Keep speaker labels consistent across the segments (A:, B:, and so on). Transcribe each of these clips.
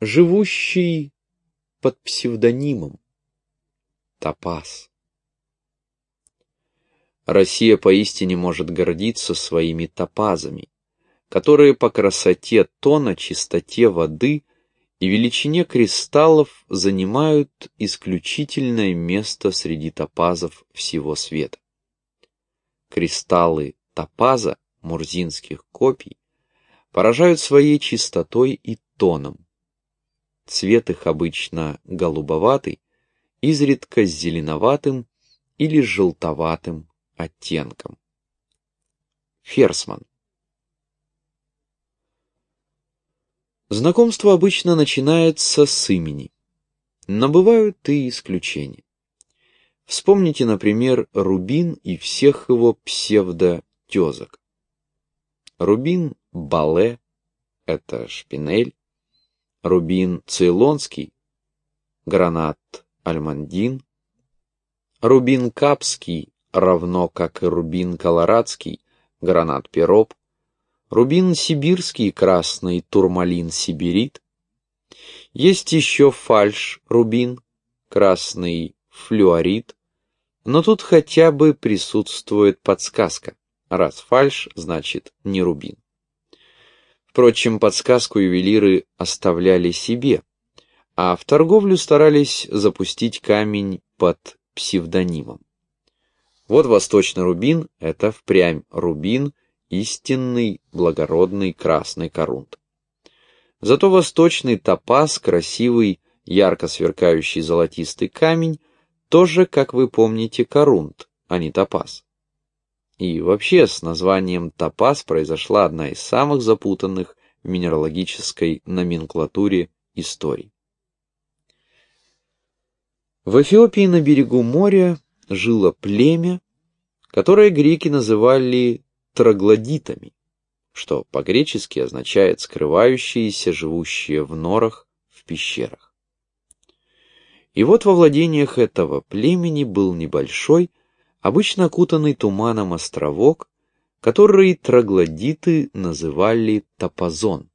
A: живущий под псевдонимом Топаз. Россия поистине может гордиться своими топазами, которые по красоте тона, чистоте воды и величине кристаллов занимают исключительное место среди топазов всего света. Кристаллы топаза мурзинских копий поражают своей чистотой и тоном. Цвет их обычно голубоватый, изредка с зеленоватым или желтоватым оттенком. Ферсман Знакомство обычно начинается с имени, но бывают и исключения. Вспомните, например, Рубин и всех его псевдотезок. Рубин Бале — это шпинель, Рубин Цейлонский, гранат Альмандин, Рубин Капский, равно как и Рубин Колорадский, гранат Пероп, Рубин Сибирский, красный Турмалин Сибирит, есть еще фальш Рубин, красный флюорит, но тут хотя бы присутствует подсказка. Раз фальш, значит не рубин. Впрочем, подсказку ювелиры оставляли себе, а в торговлю старались запустить камень под псевдонимом. Вот восточный рубин — это впрямь рубин, истинный благородный красный корунт. Зато восточный топаз, красивый, ярко сверкающий золотистый камень, тоже, как вы помните, корунт, а не топаз. И вообще с названием топаз произошла одна из самых запутанных в минералогической номенклатуре историй. В Эфиопии на берегу моря жило племя, которое греки называли троглодитами, что по-гречески означает «скрывающиеся, живущие в норах, в пещерах». И вот во владениях этого племени был небольшой, обычно окутанный туманом островок, который троглодиты называли топазон,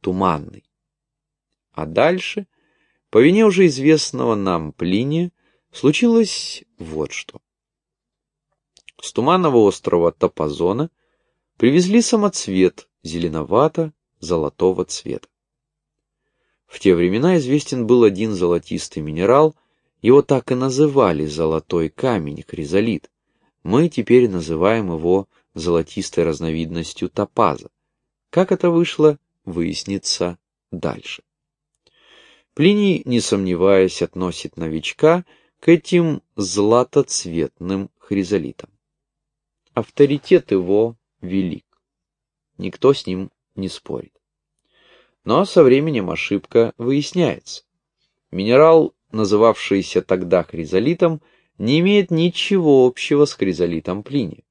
A: туманный. А дальше, по вине уже известного нам Плиния, случилось вот что. С туманного острова Топазона привезли самоцвет зеленовато-золотого цвета. В те времена известен был один золотистый минерал – его так и называли «золотой камень» хризолит. Мы теперь называем его золотистой разновидностью топаза. Как это вышло, выяснится дальше. Плиний, не сомневаясь, относит новичка к этим златоцветным хризолитам. Авторитет его велик. Никто с ним не спорит. Но со временем ошибка выясняется. Минерал называвшийся тогда хризолитом, не имеет ничего общего с хризолитом Плиния.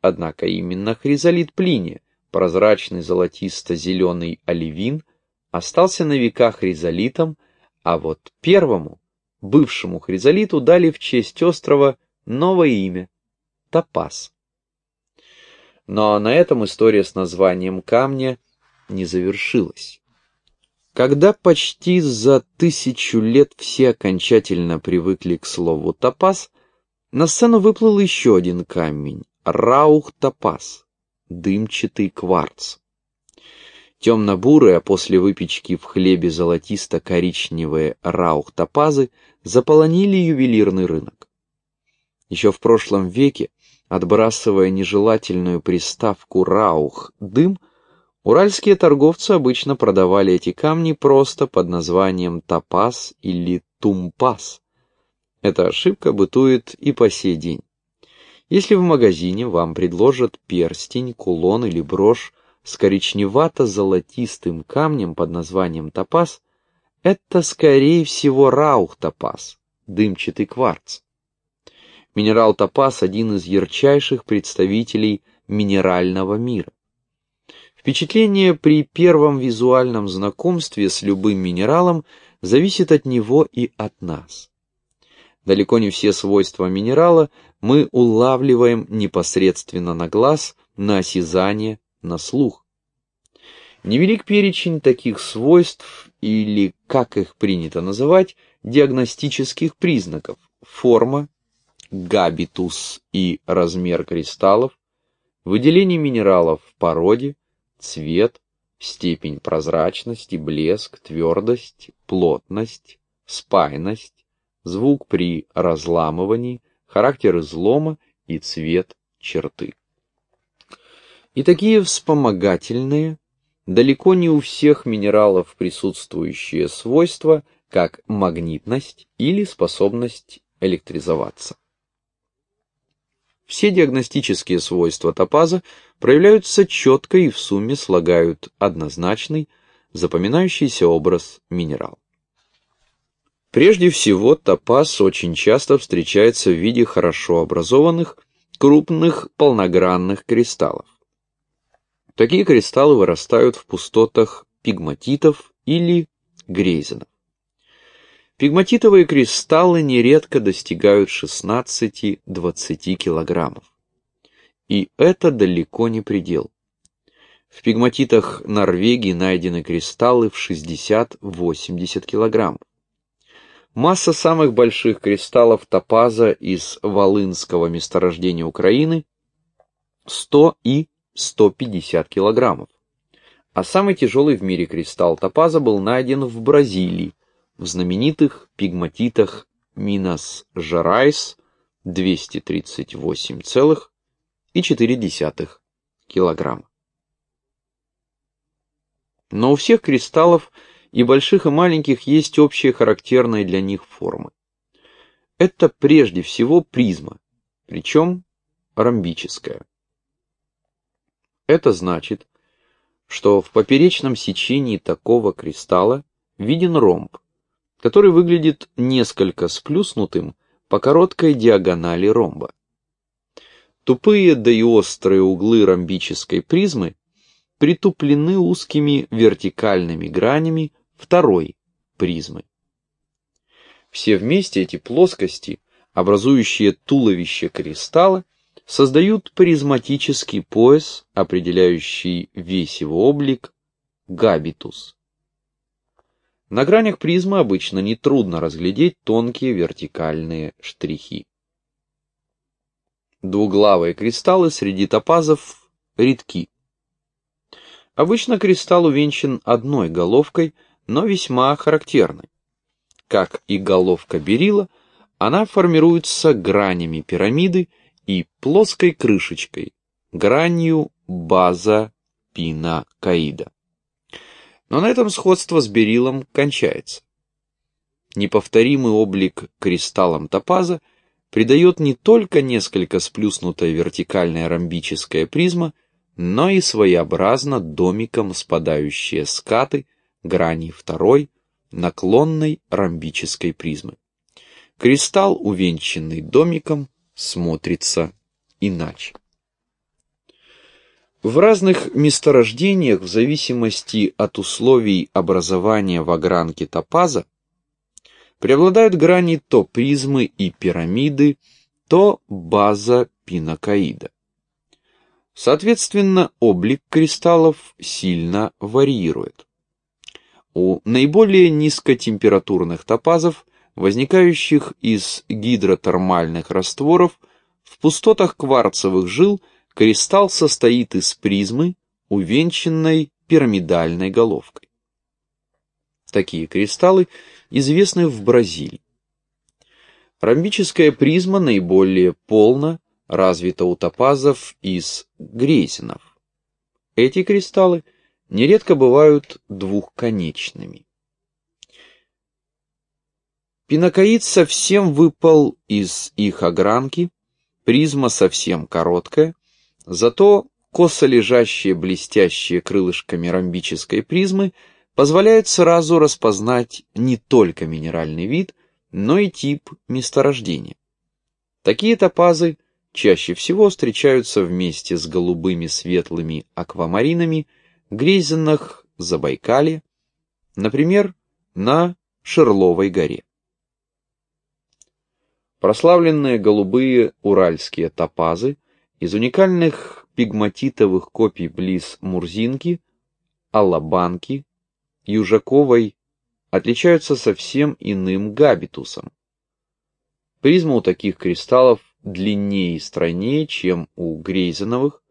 A: Однако именно хризолит Плиния, прозрачный золотисто-зеленый оливин, остался на века хризолитом, а вот первому, бывшему хризолиту, дали в честь острова новое имя – Топаз. Но на этом история с названием камня не завершилась. Когда почти за тысячу лет все окончательно привыкли к слову «топаз», на сцену выплыл еще один камень — раух-топаз, дымчатый кварц. Темно-бурые, а после выпечки в хлебе золотисто-коричневые раух-топазы заполонили ювелирный рынок. Еще в прошлом веке, отбрасывая нежелательную приставку «раух» — дым — Уральские торговцы обычно продавали эти камни просто под названием топаз или тумпаз. Эта ошибка бытует и по сей день. Если в магазине вам предложат перстень, кулон или брошь с коричневато-золотистым камнем под названием топаз, это, скорее всего, раух-топаз, дымчатый кварц. Минерал топаз – один из ярчайших представителей минерального мира. Впечатление при первом визуальном знакомстве с любым минералом зависит от него и от нас. Далеко не все свойства минерала мы улавливаем непосредственно на глаз, на осязание, на слух. Невелик перечень таких свойств, или, как их принято называть, диагностических признаков, форма, габитус и размер кристаллов, выделение минералов в породе, цвет, степень прозрачности, блеск, твердость, плотность, спайность, звук при разламывании, характер излома и цвет черты. И такие вспомогательные, далеко не у всех минералов присутствующие свойства, как магнитность или способность электризоваться. Все диагностические свойства топаза проявляются четко и в сумме слагают однозначный, запоминающийся образ минерал. Прежде всего, топаз очень часто встречается в виде хорошо образованных, крупных полногранных кристаллов. Такие кристаллы вырастают в пустотах пигматитов или грейзенов. Пигматитовые кристаллы нередко достигают 16-20 килограммов. И это далеко не предел. В пигматитах Норвегии найдены кристаллы в 60-80 килограммов. Масса самых больших кристаллов топаза из Волынского месторождения Украины 100 и 150 килограммов. А самый тяжелый в мире кристалл топаза был найден в Бразилии в знаменитых пегматитах Минас-Жерайс 238,4 килограмма. Но у всех кристаллов и больших и маленьких есть общие характерные для них формы. Это прежде всего призма, причем ромбическая. Это значит, что в поперечном сечении такого кристалла виден ромб, который выглядит несколько сплюснутым по короткой диагонали ромба. Тупые да и острые углы ромбической призмы притуплены узкими вертикальными гранями второй призмы. Все вместе эти плоскости, образующие туловище кристалла, создают призматический пояс, определяющий весь его облик, габитус. На гранях призмы обычно нетрудно разглядеть тонкие вертикальные штрихи. Двуглавые кристаллы среди топазов редки. Обычно кристалл увенчан одной головкой, но весьма характерной. Как и головка берила, она формируется гранями пирамиды и плоской крышечкой, гранью база пинакоида. Но на этом сходство с берилом кончается. Неповторимый облик кристаллам топаза придает не только несколько сплюснутая вертикальная ромбическая призма, но и своеобразно домиком спадающие скаты грани второй наклонной ромбической призмы. Кристалл, увенчанный домиком, смотрится иначе. В разных месторождениях, в зависимости от условий образования в огранке топаза, преобладают грани то призмы и пирамиды, то база пинокоида. Соответственно, облик кристаллов сильно варьирует. У наиболее низкотемпературных топазов, возникающих из гидротермальных растворов, в пустотах кварцевых жил – Кристалл состоит из призмы, увенчанной пирамидальной головкой. Такие кристаллы известны в Бразилии. Ромбическая призма наиболее полно развита у топазов из грейзенов. Эти кристаллы нередко бывают двухконечными. Пинакоид совсем выпал из их огранки, призма совсем короткая, Зато косо лежащие блестящие крылышками ромбической призмы позволяют сразу распознать не только минеральный вид, но и тип месторождения. Такие топазы чаще всего встречаются вместе с голубыми светлыми аквамаринами грейзенных Забайкалье, например, на Шерловой горе. Прославленные голубые уральские топазы – из уникальных пигматитовых копий близ Мурзинки алабанки, южаковой отличаются совсем иным габитусом. Призма у таких кристаллов длиннее и стройнее, чем у грейзеновых,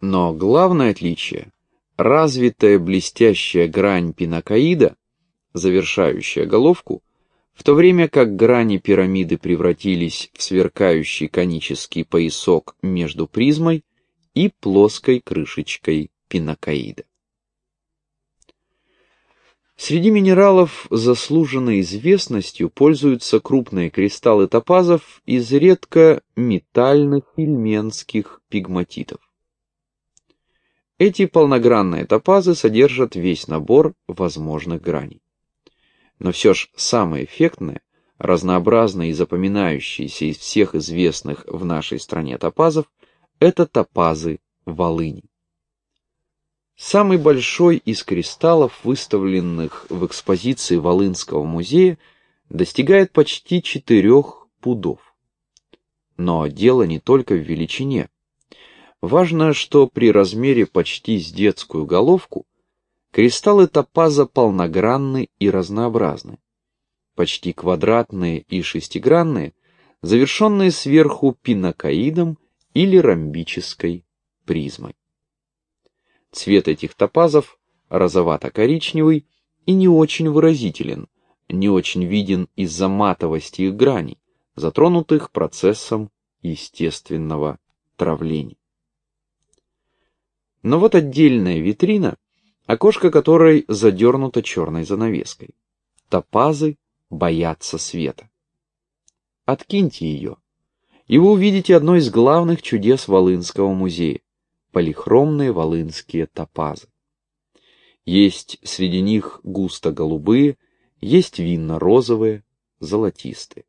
A: но главное отличие – развитая блестящая грань пинакоида, завершающая головку, в то время как грани пирамиды превратились в сверкающий конический поясок между призмой и плоской крышечкой пинакоида. Среди минералов заслуженной известностью пользуются крупные кристаллы топазов из редко метальных ильменских пигматитов. Эти полногранные топазы содержат весь набор возможных граней. Но все же самое эффектное, разнообразное и запоминающееся из всех известных в нашей стране топазов – это топазы волыни. Самый большой из кристаллов, выставленных в экспозиции Волынского музея, достигает почти четырех пудов. Но дело не только в величине. Важно, что при размере почти с детскую головку кристаллы топаза полногранны и разнообразны. Почти квадратные и шестигранные, завершенные сверху пинокоидом или ромбической призмой. Цвет этих топазов розовато-коричневый и не очень выразителен, не очень виден из-за матовости их граней, затронутых процессом естественного травления. Но вот отдельная витрина, окошко которой задернуто черной занавеской. Топазы боятся света. Откиньте ее, и вы увидите одно из главных чудес Волынского музея полихромные волынские топазы. Есть среди них густо-голубые, есть винно-розовые, золотистые.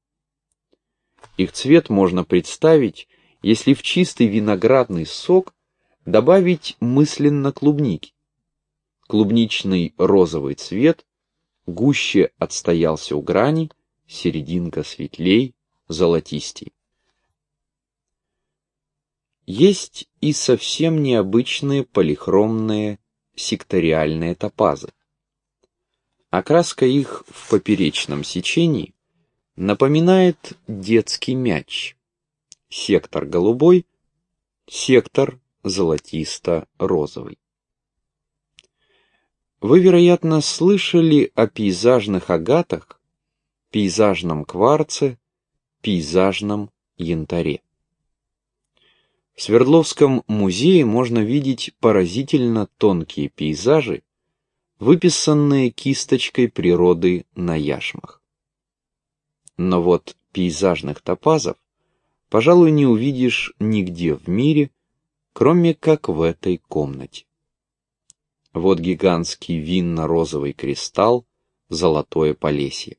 A: Их цвет можно представить, если в чистый виноградный сок добавить мысленно клубники. Клубничный розовый цвет гуще отстоялся у грани, серединка светлей, золотистей. Есть и совсем необычные полихромные секториальные топазы. Окраска их в поперечном сечении напоминает детский мяч. Сектор голубой, сектор золотисто-розовый. Вы, вероятно, слышали о пейзажных агатах, пейзажном кварце, пейзажном янтаре. В Свердловском музее можно видеть поразительно тонкие пейзажи, выписанные кисточкой природы на яшмах. Но вот пейзажных топазов, пожалуй, не увидишь нигде в мире, кроме как в этой комнате. Вот гигантский винно-розовый кристалл, золотое полесье.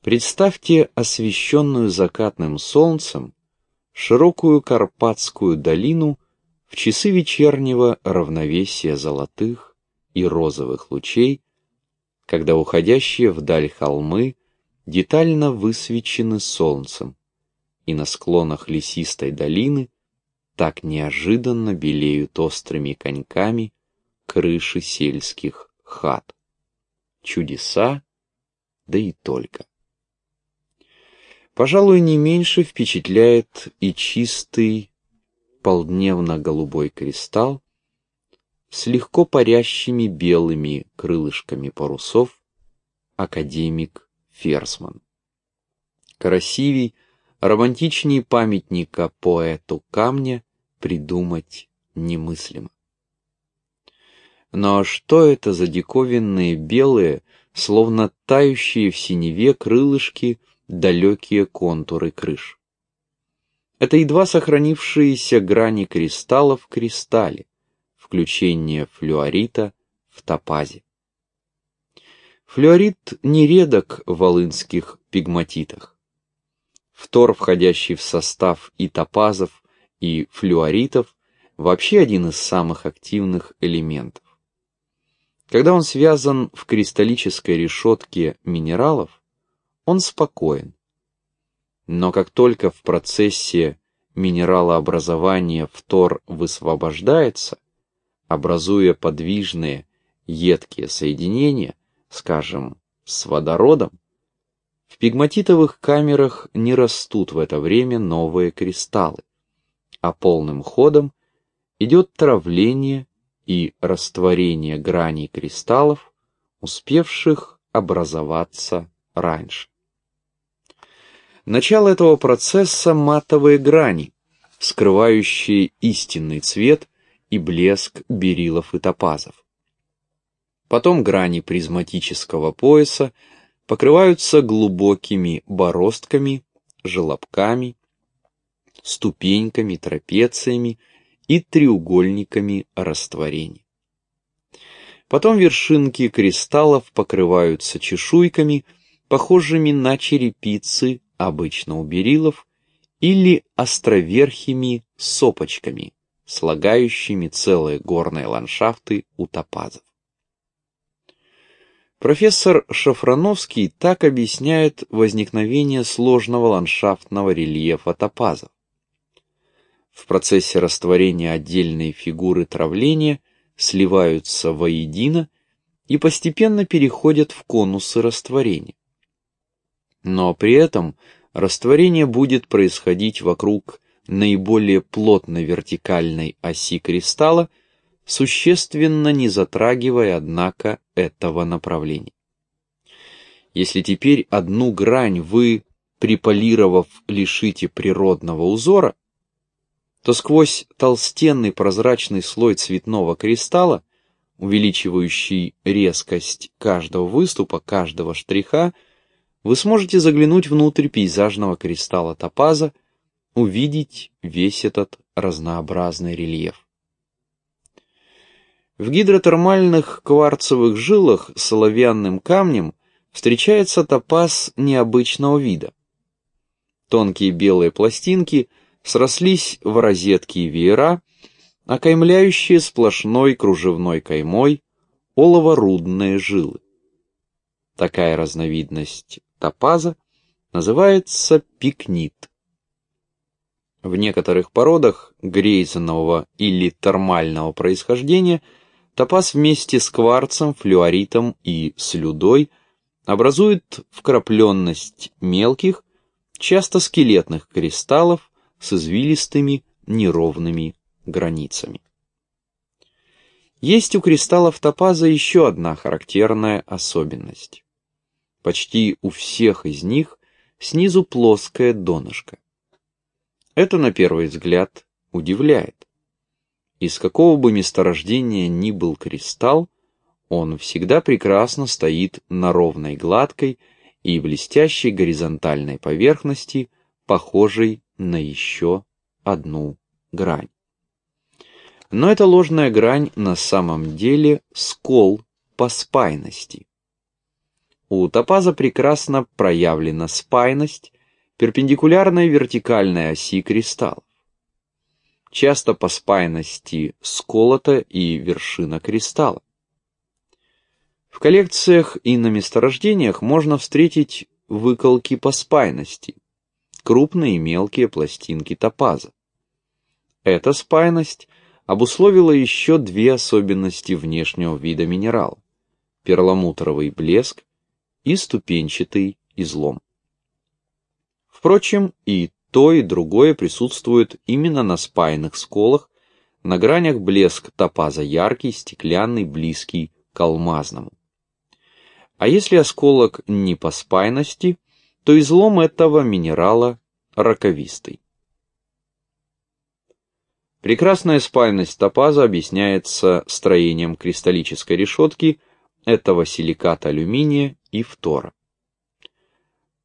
A: Представьте освещенную закатным солнцем широкую Карпатскую долину в часы вечернего равновесия золотых и розовых лучей, когда уходящие вдаль холмы детально высвечены солнцем, и на склонах лесистой долины так неожиданно белеют острыми коньками крыши сельских хат. Чудеса, да и только. Пожалуй, не меньше впечатляет и чистый полдневно-голубой кристалл с легко парящими белыми крылышками парусов академик Ферсман. Красивей, романтичнее памятника поэту камня придумать немыслимо. Но что это за диковинные белые, словно тающие в синеве крылышки далекие контуры крыш. Это едва сохранившиеся грани кристалла в кристалле, включение флюорита в топазе. Флюорит нередок в волынских пигматитах. Фтор, входящий в состав и топазов, и флюоритов, вообще один из самых активных элементов. Когда он связан в кристаллической решетке минералов, он спокоен. Но как только в процессе минералообразования фтор высвобождается, образуя подвижные едкие соединения, скажем, с водородом, в пигматитовых камерах не растут в это время новые кристаллы, а полным ходом идет травление и растворение граней кристаллов, успевших образоваться раньше. Начало этого процесса – матовые грани, скрывающие истинный цвет и блеск берилов и топазов. Потом грани призматического пояса покрываются глубокими бороздками, желобками, ступеньками, трапециями и треугольниками растворения. Потом вершинки кристаллов покрываются чешуйками, похожими на черепицы, обычно у берилов, или островерхими сопочками, слагающими целые горные ландшафты у топазов. Профессор Шафрановский так объясняет возникновение сложного ландшафтного рельефа топазов. В процессе растворения отдельные фигуры травления сливаются воедино и постепенно переходят в конусы растворения. Но при этом растворение будет происходить вокруг наиболее плотной вертикальной оси кристалла, существенно не затрагивая, однако, этого направления. Если теперь одну грань вы, приполировав, лишите природного узора, то сквозь толстенный прозрачный слой цветного кристалла, увеличивающий резкость каждого выступа, каждого штриха, вы сможете заглянуть внутрь пейзажного кристалла топаза, увидеть весь этот разнообразный рельеф. В гидротермальных кварцевых жилах с оловянным камнем встречается топаз необычного вида. Тонкие белые пластинки срослись в розетки и веера, окаймляющие сплошной кружевной каймой олово-рудные жилы. Такая разновидность топаза называется пикнит. В некоторых породах грейзенового или термального происхождения – Топаз вместе с кварцем, флюоритом и слюдой образует вкрапленность мелких, часто скелетных кристаллов с извилистыми неровными границами. Есть у кристаллов топаза еще одна характерная особенность. Почти у всех из них снизу плоское донышко. Это на первый взгляд удивляет. Из какого бы месторождения ни был кристалл, он всегда прекрасно стоит на ровной гладкой и блестящей горизонтальной поверхности, похожей на еще одну грань. Но эта ложная грань на самом деле скол по спайности. У топаза прекрасно проявлена спайность, перпендикулярная вертикальной оси кристалла часто по спайности сколота и вершина кристалла. В коллекциях и на месторождениях можно встретить выколки по спайности, крупные и мелкие пластинки топаза. Эта спайность обусловила еще две особенности внешнего вида минерала – перламутровый блеск и ступенчатый излом. Впрочем, и то и другое присутствует именно на спаянных сколах, на гранях блеск топаза яркий, стеклянный, близкий к алмазному. А если осколок не по спайности, то излом этого минерала раковистый. Прекрасная спайность топаза объясняется строением кристаллической решетки этого силиката алюминия и фтора.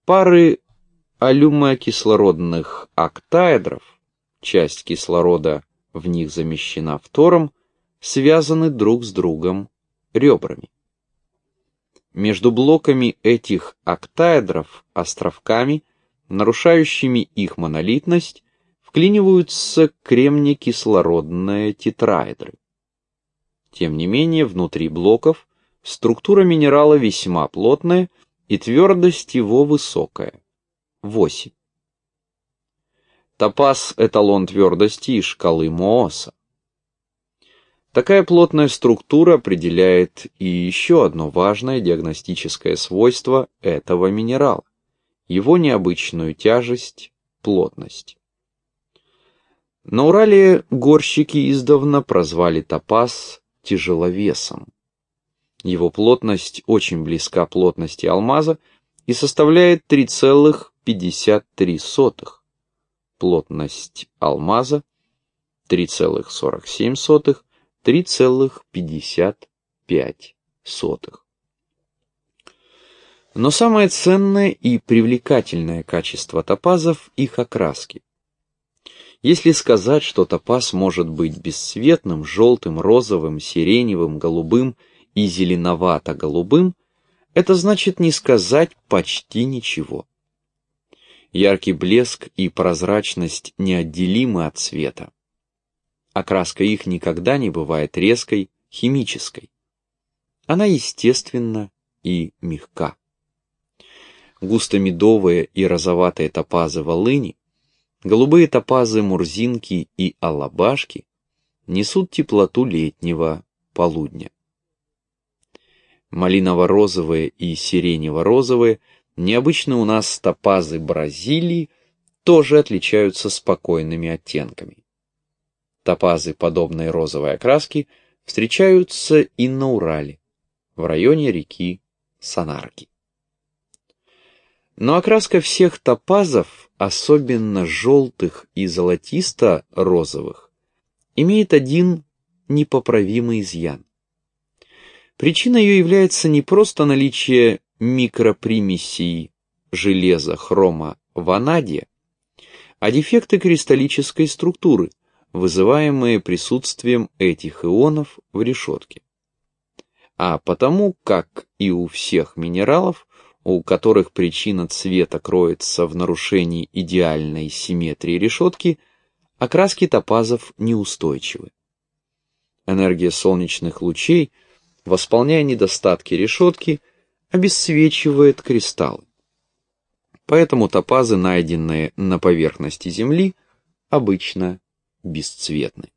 A: Пары алюмокислородных октаэдров, часть кислорода в них замещена фтором, связаны друг с другом ребрами. Между блоками этих октаэдров, островками, нарушающими их монолитность, вклиниваются кремнекислородные тетраэдры. Тем не менее, внутри блоков структура минерала весьма плотная и твердость его высокая. 8. Топаз – эталон твердости из шкалы Мооса. Такая плотная структура определяет и еще одно важное диагностическое свойство этого минерала – его необычную тяжесть, плотность. На Урале горщики издавна прозвали топаз тяжеловесом. Его плотность очень близка плотности алмаза и составляет 3,53. Плотность алмаза 3,47, 3,55. Но самое ценное и привлекательное качество топазов – их окраски. Если сказать, что топаз может быть бесцветным, желтым, розовым, сиреневым, голубым и зеленовато-голубым, это значит не сказать почти ничего. Яркий блеск и прозрачность неотделимы от цвета. Окраска их никогда не бывает резкой, химической. Она естественна и мягка. Густо-медовые и розоватые топазы волыни, голубые топазы мурзинки и алабашки несут теплоту летнего полудня малиново-розовые и сиренево-розовые, необычные у нас топазы Бразилии, тоже отличаются спокойными оттенками. Топазы подобной розовой окраски встречаются и на Урале, в районе реки Санарки. Но окраска всех топазов, особенно желтых и золотисто-розовых, имеет один непоправимый изъян. Причиной ее является не просто наличие микропримесей железа, хрома, ванадия, а дефекты кристаллической структуры, вызываемые присутствием этих ионов в решетке. А потому, как и у всех минералов, у которых причина цвета кроется в нарушении идеальной симметрии решетки, окраски топазов неустойчивы. Энергия солнечных лучей – восполняя недостатки решетки, обесцвечивает кристаллы. Поэтому топазы, найденные на поверхности Земли, обычно бесцветны.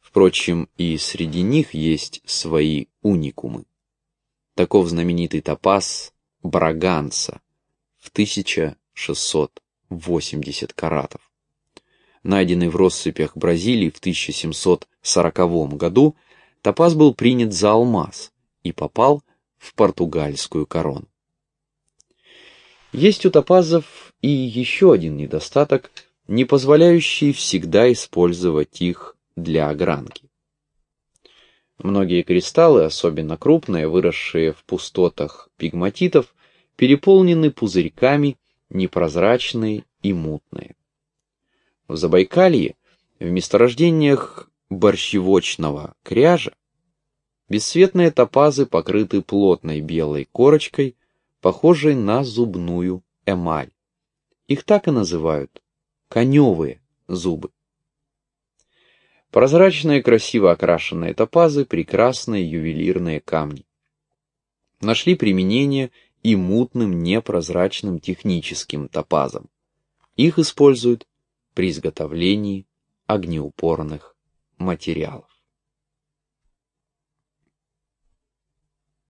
A: Впрочем, и среди них есть свои уникумы. Таков знаменитый топаз Браганса в 1680 каратов. Найденный в россыпях Бразилии в 1740 году, топаз был принят за алмаз и попал в португальскую корону. Есть у топазов и еще один недостаток, не позволяющий всегда использовать их для огранки. Многие кристаллы, особенно крупные, выросшие в пустотах пигматитов, переполнены пузырьками, непрозрачные и мутные. В Забайкалье, в месторождениях борщевочного кряжа, бесцветные топазы покрыты плотной белой корочкой, похожей на зубную эмаль. Их так и называют – коневые зубы. Прозрачные красиво окрашенные топазы – прекрасные ювелирные камни. Нашли применение и мутным непрозрачным техническим топазам. Их используют при изготовлении огнеупорных материалов.